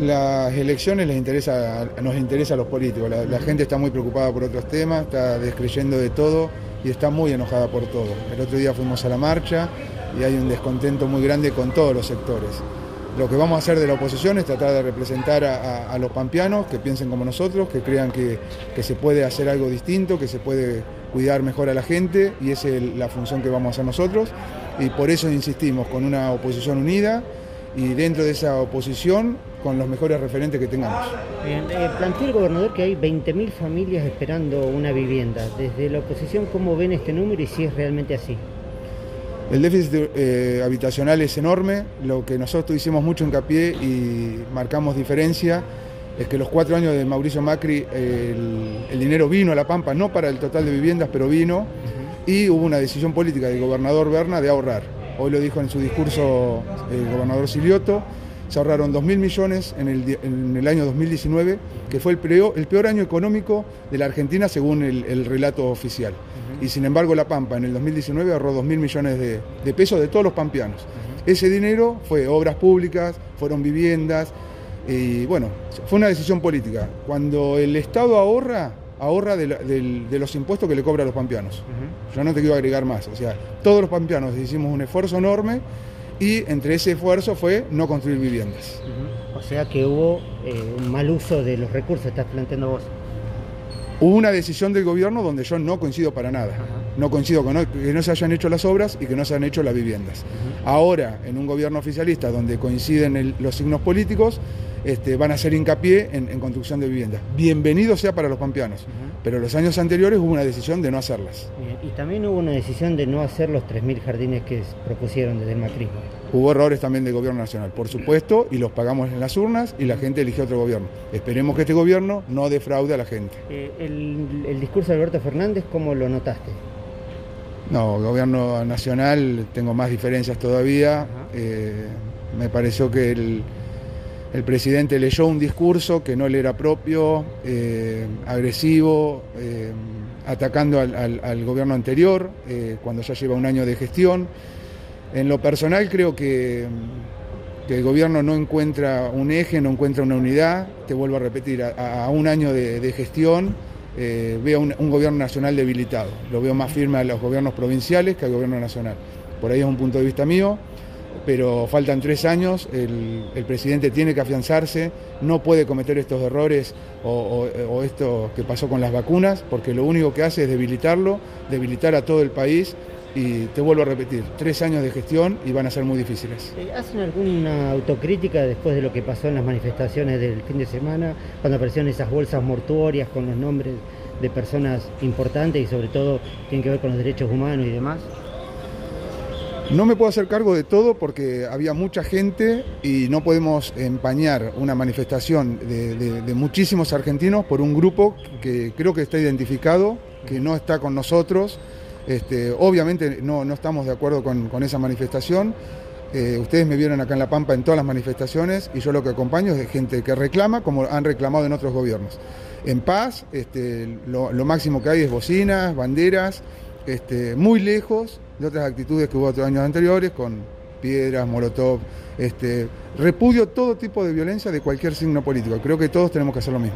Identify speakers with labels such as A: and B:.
A: Las elecciones nos interesa a los políticos. La, gente está muy preocupada por otros temas, está descreyendo de todo y está muy enojada por todo. El otro día fuimos a la marcha y hay un descontento muy grande con todos los sectores. Lo que vamos a hacer de la oposición es tratar de representar a los pampeanos que piensen como nosotros, que crean que, que, se puede hacer algo distinto, que se puede cuidar mejor a la gente y esa es la función que vamos a hacer nosotros. Y por eso insistimos con una oposición unida y dentro de esa oposición con los mejores referentes que tengamos.
B: Bien, eh, planteó el gobernador que hay 20.000 familias esperando una vivienda. Desde la oposición, ¿cómo ven este número y si es realmente así?
A: El déficit eh, habitacional es enorme, lo que nosotros hicimos mucho hincapié y marcamos diferencia es que los cuatro años de Mauricio Macri el, el dinero vino a La Pampa, no para el total de viviendas, pero vino, uh -huh. y hubo una decisión política del gobernador Berna de ahorrar. Hoy lo dijo en su discurso el gobernador Silioto, se ahorraron 2.000 millones en el, en el, año 2019, que fue el peor, el peor, año económico de la Argentina según el, el relato oficial. Uh -huh. Y sin embargo La Pampa en el 2019 ahorró 2.000 millones de, de, pesos de todos los pampeanos. Uh -huh. Ese dinero fue obras públicas, fueron viviendas, y bueno, fue una decisión política. Cuando el Estado ahorra, ahorra de, de, de los impuestos que le cobra a los pampeanos. Uh -huh. Yo no te quiero agregar más. O sea, todos los pampeanos hicimos un esfuerzo enorme y entre ese esfuerzo fue no construir viviendas.
B: Uh -huh. O sea que hubo eh, un mal uso de los recursos, estás planteando vos.
A: Hubo una decisión del gobierno donde yo no coincido para nada. Uh -huh. No coincido con que no se hayan hecho las obras y que no se han hecho las viviendas. Uh -huh. Ahora, en un gobierno oficialista donde coinciden el, los signos políticos, este, van a hacer hincapié en, en, construcción de viviendas. Bienvenido sea para los pampeanos, uh -huh. pero los años anteriores hubo una decisión de no hacerlas.
B: Y también hubo una decisión de no hacer los 3.000 jardines que propusieron desde el macrismo.
A: Hubo errores también del gobierno nacional, por supuesto, y los pagamos en las urnas y la gente eligió otro gobierno. Esperemos que este gobierno no defraude a la gente.
B: Eh, el, el discurso de Alberto Fernández, ¿cómo lo notaste?
A: No, gobierno nacional tengo más diferencias todavía. Eh, me pareció que el, el presidente leyó un discurso que no le era propio, eh, agresivo, eh, atacando al, al, al, gobierno anterior, cuando ya lleva un año de gestión. En lo personal creo que, que, el gobierno no encuentra un eje, no encuentra una unidad, te vuelvo a repetir, a, a un año de, de gestión. Eh, veo un, gobierno nacional debilitado. Lo veo más firme a los gobiernos provinciales que al gobierno nacional. Por ahí es un punto de vista mío pero faltan tres años, el, presidente tiene que afianzarse, no puede cometer estos errores o, o, esto que pasó con las vacunas, porque lo único que hace es debilitarlo, debilitar a todo el país. Y te vuelvo a repetir, tres años de gestión y van a ser muy difíciles.
B: Eh, ¿Hacen alguna autocrítica después de lo que pasó en las manifestaciones del fin de semana, cuando aparecieron esas bolsas mortuorias con los nombres de personas importantes y sobre todo tienen que ver con los derechos humanos y demás?
A: No me puedo hacer cargo de todo porque había mucha gente y no podemos empañar una manifestación de, de, de, muchísimos argentinos por un grupo que creo que está identificado, que no está con nosotros. Este, obviamente no, no, estamos de acuerdo con, con esa manifestación. Eh, ustedes me vieron acá en La Pampa en todas las manifestaciones y yo lo que acompaño es gente que reclama como han reclamado en otros gobiernos. En paz, este, lo, máximo que hay es bocinas, banderas, este, muy lejos de otras actitudes que hubo otros años anteriores, con piedras, molotov, repudio todo tipo de violencia de cualquier signo político. Creo que todos tenemos que hacer lo mismo.